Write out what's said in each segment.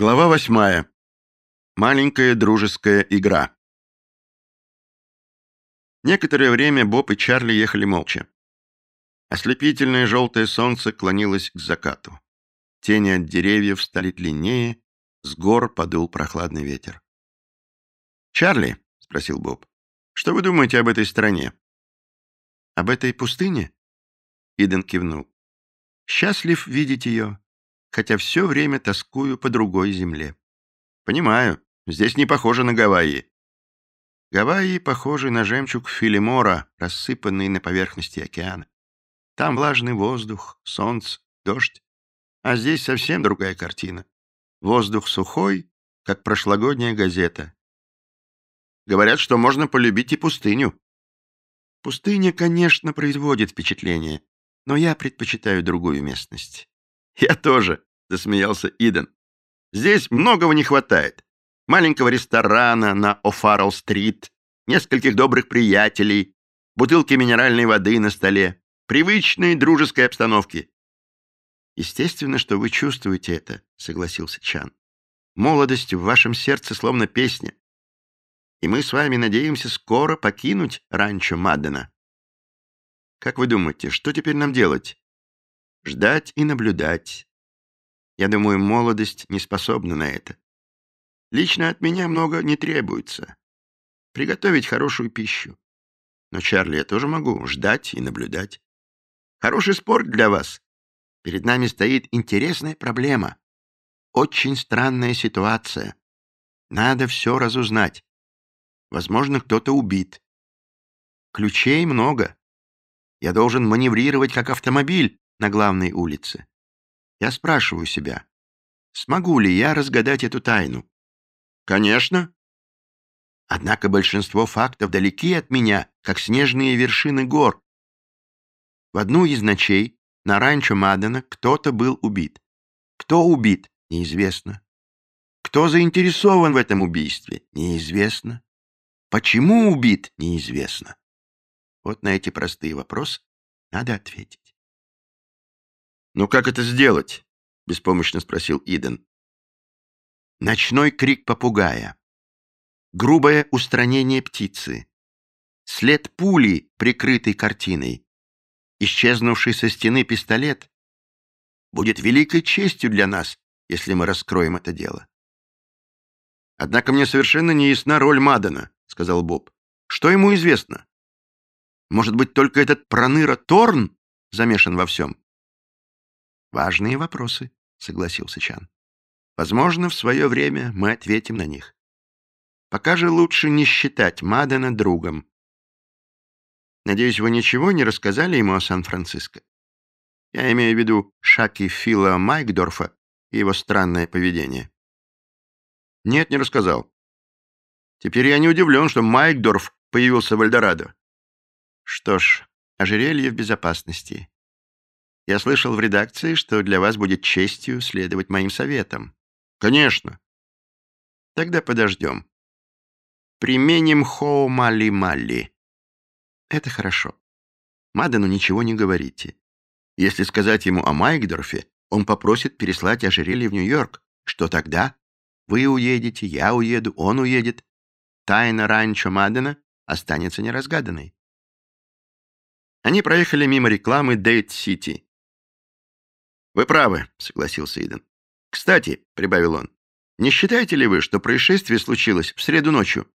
Глава восьмая. Маленькая дружеская игра. Некоторое время Боб и Чарли ехали молча. Ослепительное желтое солнце клонилось к закату. Тени от деревьев стали длиннее, с гор подул прохладный ветер. «Чарли», — спросил Боб, — «что вы думаете об этой стране?» «Об этой пустыне?» Иден кивнул. «Счастлив видеть ее хотя все время тоскую по другой земле. Понимаю, здесь не похоже на Гавайи. Гавайи похожи на жемчуг Филимора, рассыпанный на поверхности океана. Там влажный воздух, солнце, дождь. А здесь совсем другая картина. Воздух сухой, как прошлогодняя газета. Говорят, что можно полюбить и пустыню. Пустыня, конечно, производит впечатление, но я предпочитаю другую местность. «Я тоже», — засмеялся Иден. «Здесь многого не хватает. Маленького ресторана на О'Фаррелл-стрит, нескольких добрых приятелей, бутылки минеральной воды на столе, привычной дружеской обстановки». «Естественно, что вы чувствуете это», — согласился Чан. «Молодость в вашем сердце словно песня. И мы с вами надеемся скоро покинуть ранчо Маддена. Как вы думаете, что теперь нам делать? Ждать и наблюдать. Я думаю, молодость не способна на это. Лично от меня много не требуется. Приготовить хорошую пищу. Но, Чарли, я тоже могу ждать и наблюдать. Хороший спорт для вас. Перед нами стоит интересная проблема. Очень странная ситуация. Надо все разузнать. Возможно, кто-то убит. Ключей много. Я должен маневрировать как автомобиль, на главной улице. Я спрашиваю себя, смогу ли я разгадать эту тайну? Конечно. Однако большинство фактов далеки от меня, как снежные вершины гор. В одну из ночей на ранчо Мадена кто-то был убит. Кто убит, неизвестно. Кто заинтересован в этом убийстве, неизвестно. Почему убит, неизвестно. Вот на эти простые вопросы надо ответить. «Ну как это сделать?» — беспомощно спросил Иден. Ночной крик попугая. Грубое устранение птицы. След пули, прикрытый картиной. Исчезнувший со стены пистолет. Будет великой честью для нас, если мы раскроем это дело. «Однако мне совершенно не ясна роль Мадана», — сказал Боб. «Что ему известно? Может быть, только этот проныра Торн замешан во всем?» Важные вопросы, согласился Чан. Возможно, в свое время мы ответим на них. Пока же лучше не считать Мадена другом. Надеюсь, вы ничего не рассказали ему о Сан-Франциско? Я имею в виду Шаки Фила Майкдорфа и его странное поведение. Нет, не рассказал. Теперь я не удивлен, что Майкдорф появился в Эльдорадо. Что ж, ожерелье в безопасности. Я слышал в редакции, что для вас будет честью следовать моим советам. Конечно. Тогда подождем. Применим хоу-мали-мали. Это хорошо. Мадану ничего не говорите. Если сказать ему о Майкдорфе, он попросит переслать ожерелье в Нью-Йорк. Что тогда? Вы уедете, я уеду, он уедет. Тайна ранчо Мадена останется неразгаданной. Они проехали мимо рекламы Дейт-Сити. «Вы правы», — согласился Иден. «Кстати», — прибавил он, — «не считаете ли вы, что происшествие случилось в среду ночью?»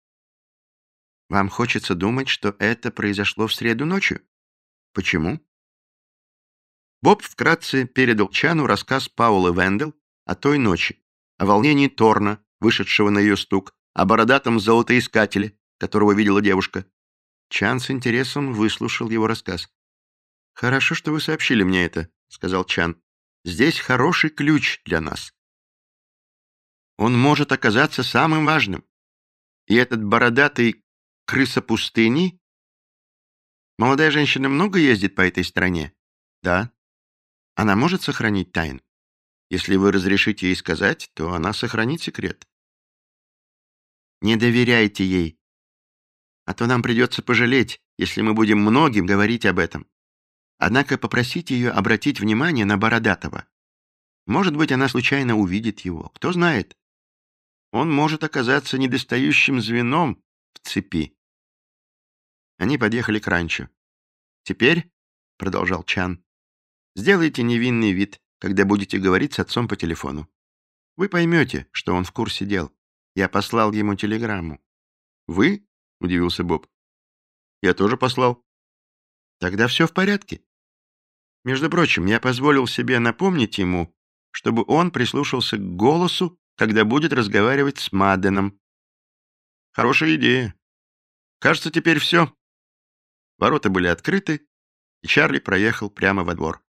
«Вам хочется думать, что это произошло в среду ночью? Почему?» Боб вкратце передал Чану рассказ Паулы Вендел о той ночи, о волнении Торна, вышедшего на ее стук, о бородатом золотоискателе, которого видела девушка. Чан с интересом выслушал его рассказ. «Хорошо, что вы сообщили мне это», — сказал Чан. Здесь хороший ключ для нас. Он может оказаться самым важным. И этот бородатый крыса пустыни... Молодая женщина много ездит по этой стране? Да. Она может сохранить тайну? Если вы разрешите ей сказать, то она сохранит секрет. Не доверяйте ей. А то нам придется пожалеть, если мы будем многим говорить об этом. Однако попросите ее обратить внимание на Бородатого. Может быть, она случайно увидит его. Кто знает? Он может оказаться недостающим звеном в цепи. Они подъехали к ранчо. «Теперь», — продолжал Чан, — «сделайте невинный вид, когда будете говорить с отцом по телефону. Вы поймете, что он в курсе дел. Я послал ему телеграмму». «Вы?» — удивился Боб. «Я тоже послал». «Тогда все в порядке. Между прочим, я позволил себе напомнить ему, чтобы он прислушался к голосу, когда будет разговаривать с Маденом. Хорошая идея. Кажется, теперь все. Ворота были открыты, и Чарли проехал прямо во двор.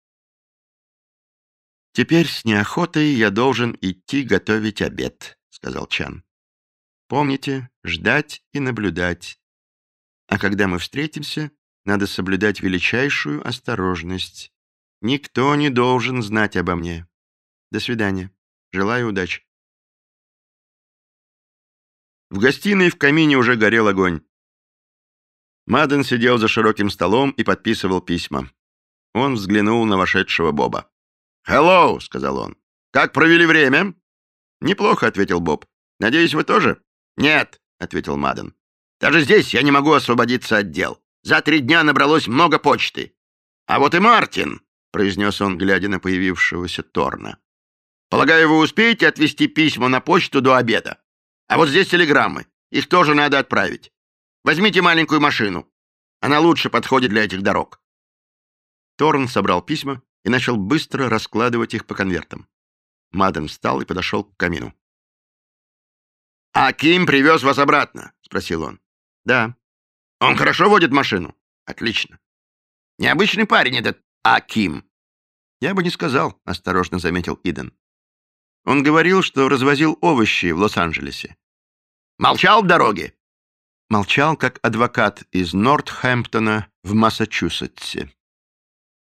«Теперь с неохотой я должен идти готовить обед», — сказал Чан. «Помните, ждать и наблюдать. А когда мы встретимся, надо соблюдать величайшую осторожность. Никто не должен знать обо мне. До свидания. Желаю удачи». В гостиной в камине уже горел огонь. Маден сидел за широким столом и подписывал письма. Он взглянул на вошедшего Боба. «Hello», — сказал он. «Как провели время?» «Неплохо», — ответил Боб. «Надеюсь, вы тоже?» «Нет», — ответил Маден. «Даже здесь я не могу освободиться от дел. За три дня набралось много почты. А вот и Мартин», — произнес он, глядя на появившегося Торна. «Полагаю, вы успеете отвезти письма на почту до обеда? А вот здесь телеграммы. Их тоже надо отправить. Возьмите маленькую машину. Она лучше подходит для этих дорог». Торн собрал письма и начал быстро раскладывать их по конвертам. Маден встал и подошел к камину. «А Ким привез вас обратно?» — спросил он. «Да». «Он хорошо водит машину?» «Отлично». «Необычный парень этот Аким». «Я бы не сказал», — осторожно заметил Иден. Он говорил, что развозил овощи в Лос-Анджелесе. «Молчал в дороге?» молчал как адвокат из Нортхэмптона в Массачусетсе.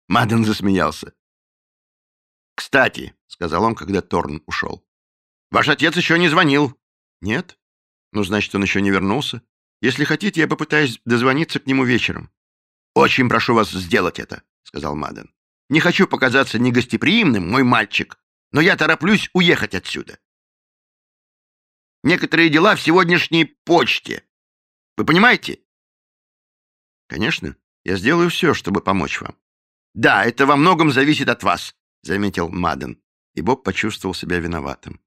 Маден засмеялся. «Кстати», — сказал он, когда Торн ушел, — «ваш отец еще не звонил». «Нет? Ну, значит, он еще не вернулся. Если хотите, я попытаюсь дозвониться к нему вечером». «Очень прошу вас сделать это», — сказал Маден. «Не хочу показаться негостеприимным, мой мальчик, но я тороплюсь уехать отсюда. Некоторые дела в сегодняшней почте. Вы понимаете? Конечно, я сделаю все, чтобы помочь вам. Да, это во многом зависит от вас, заметил Маден, и Боб почувствовал себя виноватым.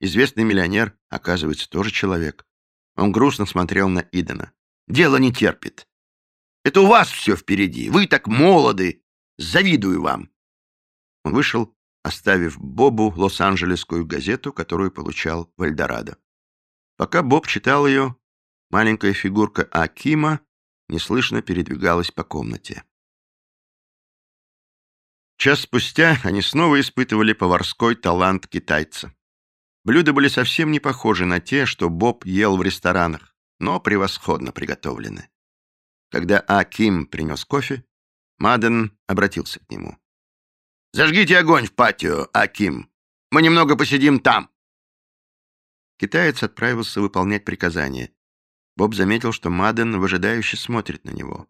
Известный миллионер, оказывается, тоже человек. Он грустно смотрел на Идена. Дело не терпит. Это у вас все впереди. Вы так молоды. Завидую вам. Он вышел, оставив Бобу Лос-Анджелесскую газету, которую получал в Эльдорадо. Пока Боб читал ее, Маленькая фигурка Акима неслышно передвигалась по комнате. Час спустя они снова испытывали поварской талант китайца. Блюда были совсем не похожи на те, что Боб ел в ресторанах, но превосходно приготовлены. Когда Аким принес кофе, Маден обратился к нему. «Зажгите огонь в патио, Аким. Мы немного посидим там». Китаец отправился выполнять приказание, Боб заметил, что Маден выжидающе смотрит на него.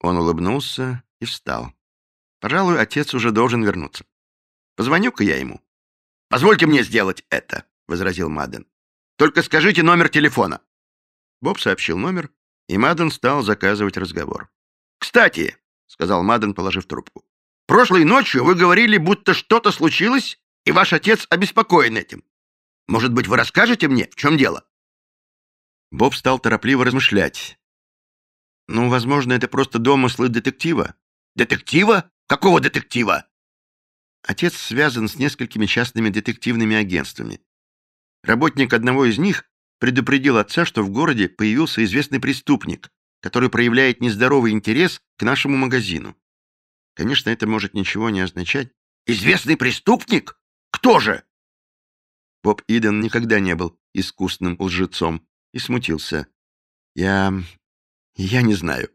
Он улыбнулся и встал. Пожалуй, отец уже должен вернуться. Позвоню-ка я ему. «Позвольте мне сделать это», — возразил Маден. «Только скажите номер телефона». Боб сообщил номер, и Маден стал заказывать разговор. «Кстати», — сказал Маден, положив трубку, «прошлой ночью вы говорили, будто что-то случилось, и ваш отец обеспокоен этим. Может быть, вы расскажете мне, в чем дело?» Боб стал торопливо размышлять. «Ну, возможно, это просто домыслы детектива». «Детектива? Какого детектива?» Отец связан с несколькими частными детективными агентствами. Работник одного из них предупредил отца, что в городе появился известный преступник, который проявляет нездоровый интерес к нашему магазину. Конечно, это может ничего не означать. «Известный преступник? Кто же?» Боб Иден никогда не был искусным лжецом и смутился. «Я... я не знаю.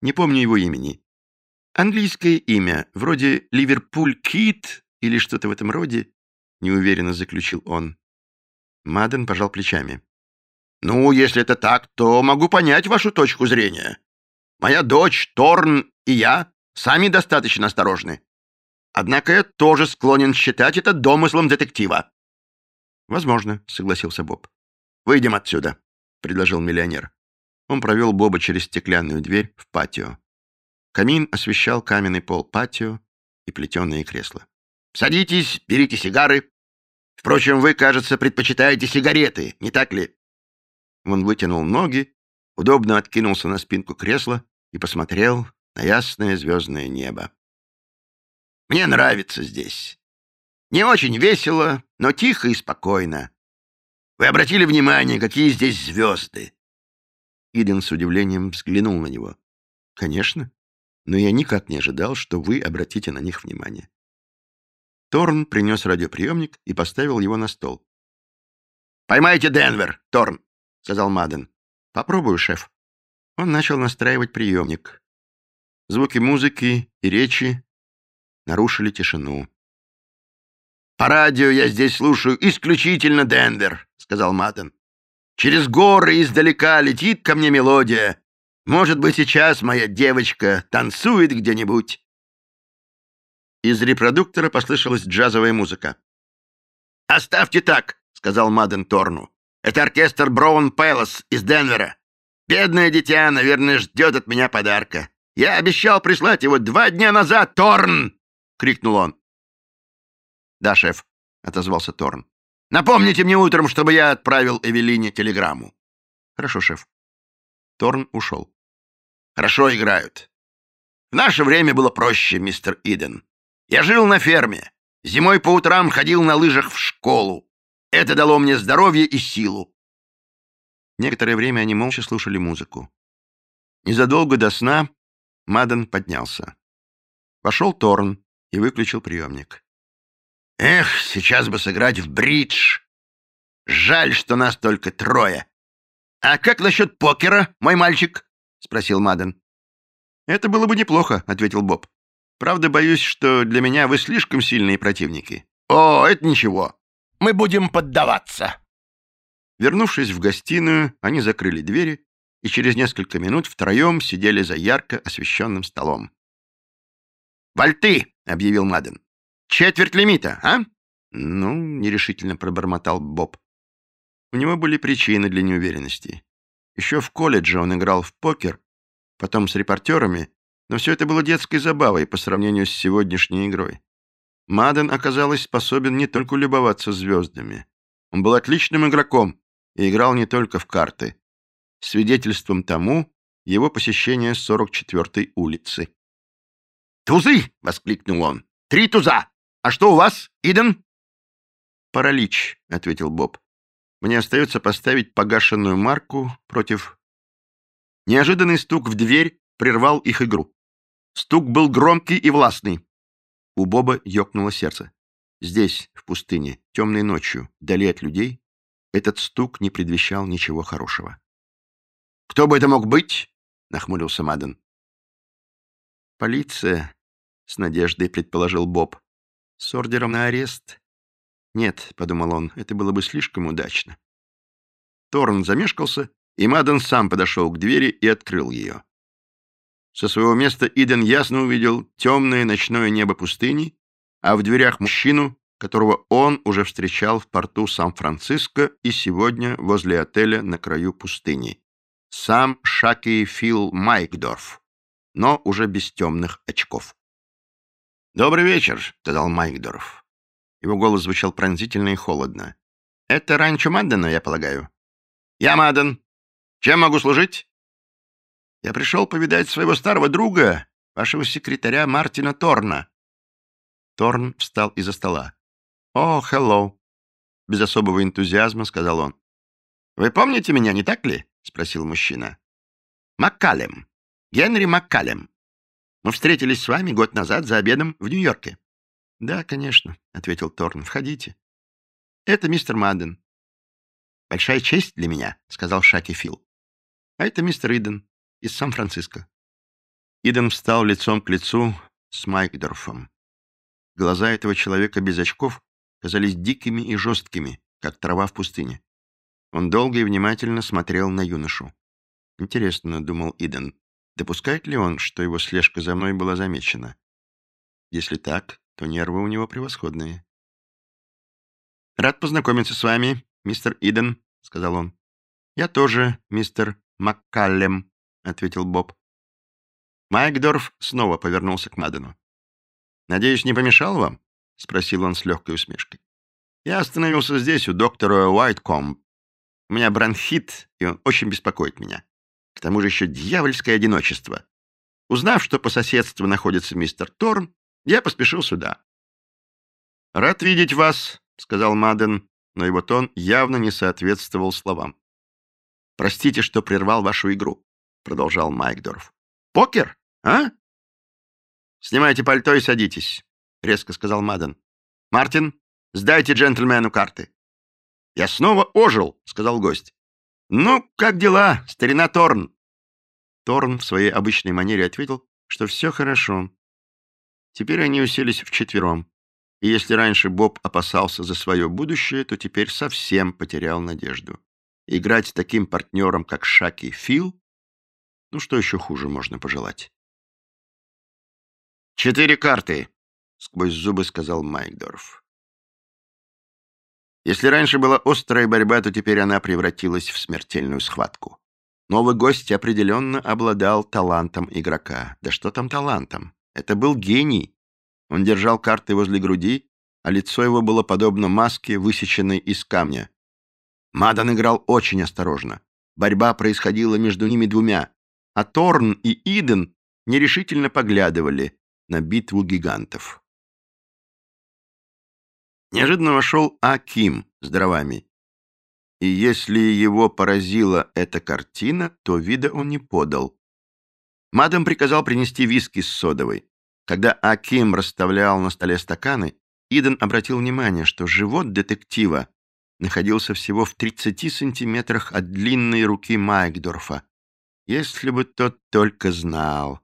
Не помню его имени. Английское имя, вроде Ливерпуль Кит или что-то в этом роде», — неуверенно заключил он. Маден пожал плечами. «Ну, если это так, то могу понять вашу точку зрения. Моя дочь, Торн и я сами достаточно осторожны. Однако я тоже склонен считать это домыслом детектива. «Возможно», — согласился Боб. «Выйдем отсюда», — предложил миллионер. Он провел Боба через стеклянную дверь в патио. Камин освещал каменный пол патио и плетеные кресла. «Садитесь, берите сигары. Впрочем, вы, кажется, предпочитаете сигареты, не так ли?» Он вытянул ноги, удобно откинулся на спинку кресла и посмотрел на ясное звездное небо. «Мне нравится здесь. Не очень весело, но тихо и спокойно. Вы обратили внимание, какие здесь звезды?» Иден с удивлением взглянул на него. «Конечно, но я никак не ожидал, что вы обратите на них внимание». Торн принес радиоприемник и поставил его на стол. «Поймайте Денвер, Торн!» — сказал Маден. «Попробую, шеф». Он начал настраивать приемник. Звуки музыки и речи нарушили тишину. «По радио я здесь слушаю исключительно Денвер», — сказал Маден. «Через горы издалека летит ко мне мелодия. Может быть, сейчас моя девочка танцует где-нибудь». Из репродуктора послышалась джазовая музыка. «Оставьте так», — сказал Маден Торну. «Это оркестр Браун Пэлас из Денвера. Бедное дитя, наверное, ждет от меня подарка. Я обещал прислать его два дня назад, Торн!» — крикнул он. «Да, шеф», — отозвался Торн. «Напомните мне утром, чтобы я отправил Эвелине телеграмму». «Хорошо, шеф». Торн ушел. «Хорошо играют. В наше время было проще, мистер Иден. Я жил на ферме. Зимой по утрам ходил на лыжах в школу. Это дало мне здоровье и силу. Некоторое время они молча слушали музыку. Незадолго до сна Маден поднялся. Вошел Торн и выключил приемник. «Эх, сейчас бы сыграть в бридж. Жаль, что нас только трое. А как насчет покера, мой мальчик?» — спросил Маден. «Это было бы неплохо», — ответил Боб. «Правда, боюсь, что для меня вы слишком сильные противники». «О, это ничего. Мы будем поддаваться». Вернувшись в гостиную, они закрыли двери и через несколько минут втроем сидели за ярко освещенным столом. «Вольты!» — объявил Маден. «Четверть лимита, а?» «Ну», — нерешительно пробормотал Боб. У него были причины для неуверенности. Еще в колледже он играл в покер, потом с репортерами, но все это было детской забавой по сравнению с сегодняшней игрой. Маден, оказалось, способен не только любоваться звездами. Он был отличным игроком, и играл не только в карты. Свидетельством тому его посещение 44-й улицы. «Тузы!» — воскликнул он. «Три туза! А что у вас, Иден?» «Паралич», — ответил Боб. «Мне остается поставить погашенную марку против...» Неожиданный стук в дверь прервал их игру. Стук был громкий и властный. У Боба ёкнуло сердце. Здесь, в пустыне, темной ночью, вдали от людей, этот стук не предвещал ничего хорошего. «Кто бы это мог быть?» — нахмурился Маден. «Полиция», — с надеждой предположил Боб. «С ордером на арест?» «Нет», — подумал он, — «это было бы слишком удачно». Торн замешкался, и Маден сам подошел к двери и открыл ее. Со своего места Иден ясно увидел темное ночное небо пустыни, а в дверях мужчину, которого он уже встречал в порту Сан-Франциско и сегодня возле отеля на краю пустыни. Сам Шаки Фил Майкдорф, но уже без темных очков. «Добрый вечер», — сказал Майкдорф. Его голос звучал пронзительно и холодно. «Это ранчо Маддена, я полагаю?» «Я Мадден. Чем могу служить?» «Я пришел повидать своего старого друга, вашего секретаря Мартина Торна». Торн встал из-за стола. «О, hello!» Без особого энтузиазма сказал он. «Вы помните меня, не так ли?» — спросил мужчина. «Маккалем. Генри Маккалем. Мы встретились с вами год назад за обедом в Нью-Йорке». «Да, конечно», — ответил Торн. «Входите». «Это мистер Мадден». «Большая честь для меня», — сказал Шаки Фил. «А это мистер Иден из Сан-Франциско». Иден встал лицом к лицу с Майкдорфом. Глаза этого человека без очков казались дикими и жесткими, как трава в пустыне. Он долго и внимательно смотрел на юношу. «Интересно», — думал Иден, — «допускает ли он, что его слежка за мной была замечена? Если так, то нервы у него превосходные. «Рад познакомиться с вами, мистер Иден», — сказал он. «Я тоже, мистер Маккаллем», — ответил Боб. Майкдорф снова повернулся к Мадену. «Надеюсь, не помешал вам?» — спросил он с легкой усмешкой. «Я остановился здесь, у доктора Уайткомб. У меня бронхит, и он очень беспокоит меня. К тому же еще дьявольское одиночество. Узнав, что по соседству находится мистер Торн, я поспешил сюда. «Рад видеть вас», — сказал Маден, но его тон явно не соответствовал словам. «Простите, что прервал вашу игру», — продолжал Майкдорф. «Покер, а?» «Снимайте пальто и садитесь», — резко сказал Маден. «Мартин, сдайте джентльмену карты». «Я снова ожил», — сказал гость. «Ну, как дела, старина Торн?» Торн в своей обычной манере ответил, что все хорошо. Теперь они уселись вчетвером. И если раньше Боб опасался за свое будущее, то теперь совсем потерял надежду. Играть с таким партнером, как Шаки Фил, ну что еще хуже можно пожелать? «Четыре карты», — сквозь зубы сказал Майкдорф. Если раньше была острая борьба, то теперь она превратилась в смертельную схватку. Новый гость определенно обладал талантом игрока. Да что там талантом? Это был гений. Он держал карты возле груди, а лицо его было подобно маске, высеченной из камня. Мадан играл очень осторожно. Борьба происходила между ними двумя, а Торн и Иден нерешительно поглядывали на битву гигантов. Неожиданно вошел Аким с дровами и если его поразила эта картина, то вида он не подал. Мадам приказал принести виски с содовой. Когда Аким расставлял на столе стаканы, Иден обратил внимание, что живот детектива находился всего в 30 сантиметрах от длинной руки Майкдорфа. Если бы тот только знал.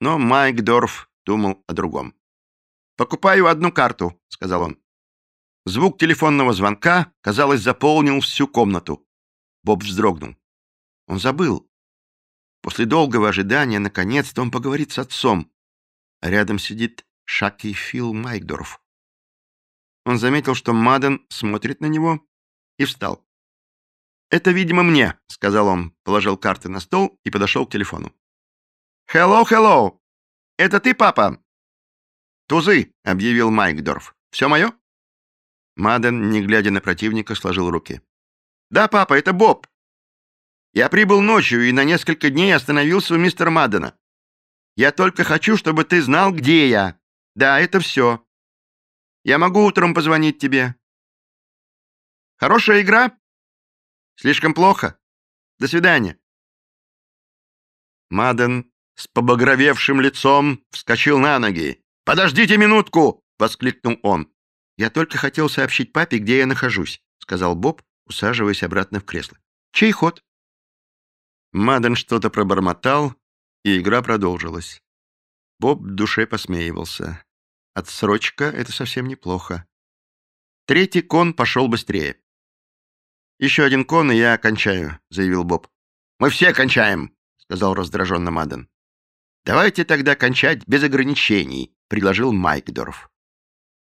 Но Майкдорф думал о другом. «Покупаю одну карту», — сказал он. Звук телефонного звонка, казалось, заполнил всю комнату. Боб вздрогнул. Он забыл. После долгого ожидания, наконец-то, он поговорит с отцом. А рядом сидит Шаки Фил Майкдорф. Он заметил, что Маден смотрит на него, и встал. «Это, видимо, мне», — сказал он, положил карты на стол и подошел к телефону. «Хеллоу, хеллоу! Это ты, папа?» «Тузы», — объявил Майкдорф. «Все мое?» Маден, не глядя на противника, сложил руки. «Да, папа, это Боб. Я прибыл ночью и на несколько дней остановился у мистера Мадена. Я только хочу, чтобы ты знал, где я. Да, это все. Я могу утром позвонить тебе. Хорошая игра? Слишком плохо? До свидания». Маден с побагровевшим лицом вскочил на ноги. «Подождите минутку!» — воскликнул он. «Я только хотел сообщить папе, где я нахожусь», — сказал Боб, усаживаясь обратно в кресло. «Чей ход?» Маден что-то пробормотал, и игра продолжилась. Боб в душе посмеивался. Отсрочка — это совсем неплохо. Третий кон пошел быстрее. «Еще один кон, и я кончаю», — заявил Боб. «Мы все кончаем», — сказал раздраженно Маден. «Давайте тогда кончать без ограничений», — предложил Майкдорф.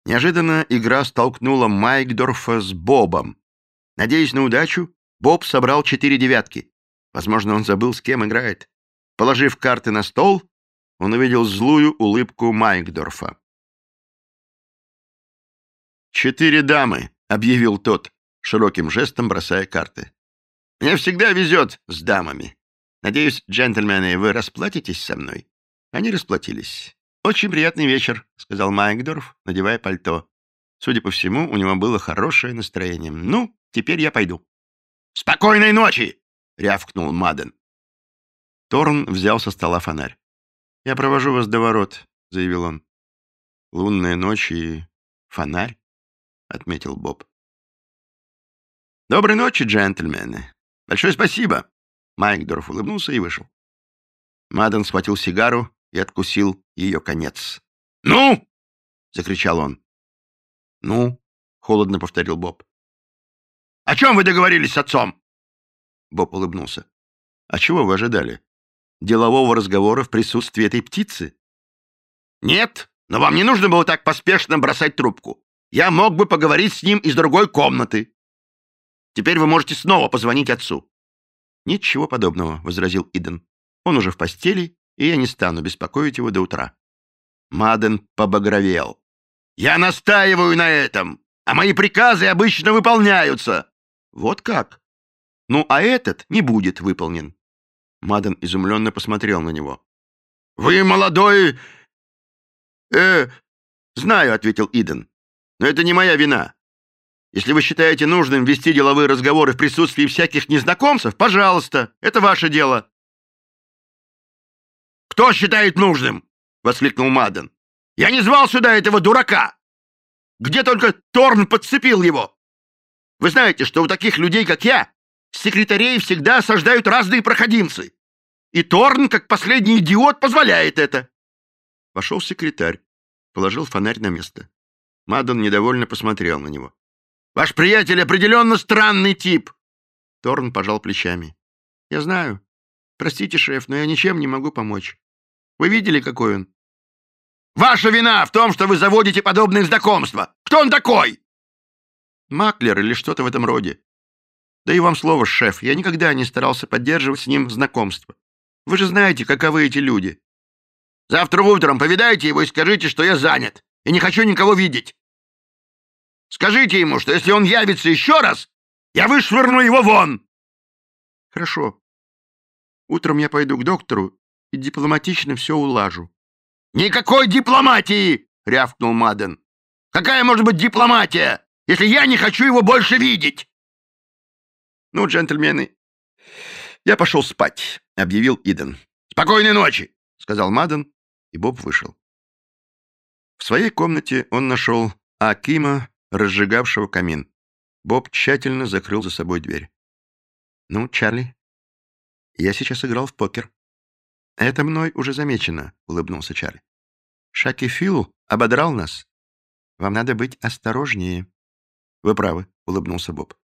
Неожиданно игра столкнула Майкдорфа с Бобом. Надеясь на удачу, Боб собрал четыре девятки. Возможно, он забыл, с кем играет. Положив карты на стол, он увидел злую улыбку Майкдорфа. «Четыре дамы», — объявил тот, широким жестом бросая карты. «Мне всегда везет с дамами. Надеюсь, джентльмены, вы расплатитесь со мной?» Они расплатились. «Очень приятный вечер», — сказал Майкдорф, надевая пальто. Судя по всему, у него было хорошее настроение. «Ну, теперь я пойду». «Спокойной ночи!» — рявкнул Маден. Торн взял со стола фонарь. «Я провожу вас до ворот», — заявил он. «Лунная ночь и фонарь», — отметил Боб. «Доброй ночи, джентльмены. Большое спасибо». Майкдорф улыбнулся и вышел. Маден схватил сигару и откусил ее конец. «Ну!» — закричал он. «Ну?» — холодно повторил Боб. «О чем вы договорились с отцом?» Боб улыбнулся. «А чего вы ожидали? Делового разговора в присутствии этой птицы?» «Нет!» Но вам не нужно было так поспешно бросать трубку. Я мог бы поговорить с ним из другой комнаты. Теперь вы можете снова позвонить отцу». «Ничего подобного», — возразил Иден. «Он уже в постели, и я не стану беспокоить его до утра». Маден побагровел. «Я настаиваю на этом, а мои приказы обычно выполняются». «Вот как? Ну, а этот не будет выполнен». Маден изумленно посмотрел на него. «Вы молодой...» «Э, знаю», — ответил Иден. «Но это не моя вина. Если вы считаете нужным вести деловые разговоры в присутствии всяких незнакомцев, пожалуйста, это ваше дело». «Кто считает нужным?» — воскликнул Маден. «Я не звал сюда этого дурака! Где только Торн подцепил его! Вы знаете, что у таких людей, как я, секретарей всегда осаждают разные проходимцы. И Торн, как последний идиот, позволяет это. Вошел секретарь, положил фонарь на место. Мадон недовольно посмотрел на него. «Ваш приятель определенно странный тип!» Торн пожал плечами. «Я знаю. Простите, шеф, но я ничем не могу помочь. Вы видели, какой он?» «Ваша вина в том, что вы заводите подобные знакомства! Кто он такой?» «Маклер или что-то в этом роде. Да и вам слово, шеф, я никогда не старался поддерживать с ним знакомство. Вы же знаете, каковы эти люди. Завтра утром повидайте его и скажите, что я занят и не хочу никого видеть. Скажите ему, что если он явится еще раз, я вышвырну его вон. Хорошо. Утром я пойду к доктору и дипломатично все улажу. Никакой дипломатии, рявкнул Маден. Какая может быть дипломатия, если я не хочу его больше видеть? Ну, джентльмены, я пошел спать, объявил Иден. Спокойной ночи, сказал Маден, и Боб вышел. В своей комнате он нашел Акима, разжигавшего камин. Боб тщательно закрыл за собой дверь. «Ну, Чарли, я сейчас играл в покер». «Это мной уже замечено», — улыбнулся Чарли. «Шаки Фил ободрал нас. Вам надо быть осторожнее». «Вы правы», — улыбнулся Боб.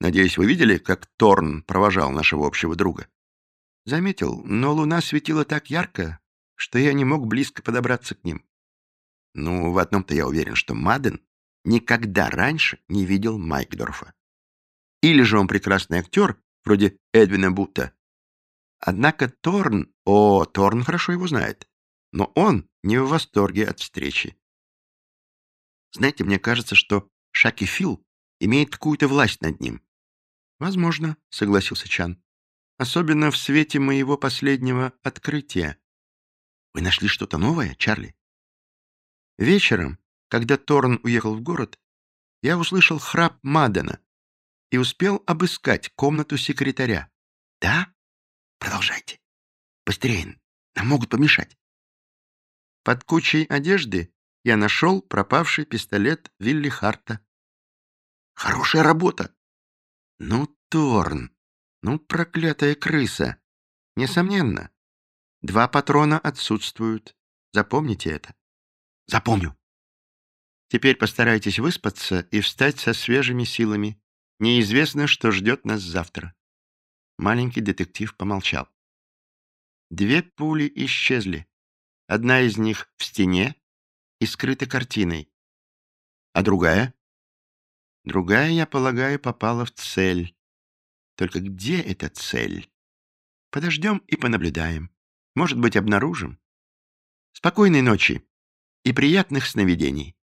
Надеюсь, вы видели, как Торн провожал нашего общего друга? Заметил, но луна светила так ярко, что я не мог близко подобраться к ним. Ну, в одном-то я уверен, что Маден никогда раньше не видел Майкдорфа. Или же он прекрасный актер, вроде Эдвина Бутта. Однако Торн... О, Торн хорошо его знает. Но он не в восторге от встречи. Знаете, мне кажется, что Шаки Фил имеет какую-то власть над ним. «Возможно», — согласился Чан. «Особенно в свете моего последнего открытия». «Вы нашли что-то новое, Чарли?» Вечером, когда Торн уехал в город, я услышал храп Мадена и успел обыскать комнату секретаря. «Да? Продолжайте. Быстрее, нам могут помешать». Под кучей одежды я нашел пропавший пистолет Вилли Харта. «Хорошая работа!» Ну, Торн, ну, проклятая крыса. Несомненно. Два патрона отсутствуют. Запомните это. Запомню. Теперь постарайтесь выспаться и встать со свежими силами. Неизвестно, что ждет нас завтра. Маленький детектив помолчал. Две пули исчезли. Одна из них в стене и скрыта картиной. А другая? Другая, я полагаю, попала в цель. Только где эта цель? Подождем и понаблюдаем. Может быть, обнаружим. Спокойной ночи и приятных сновидений.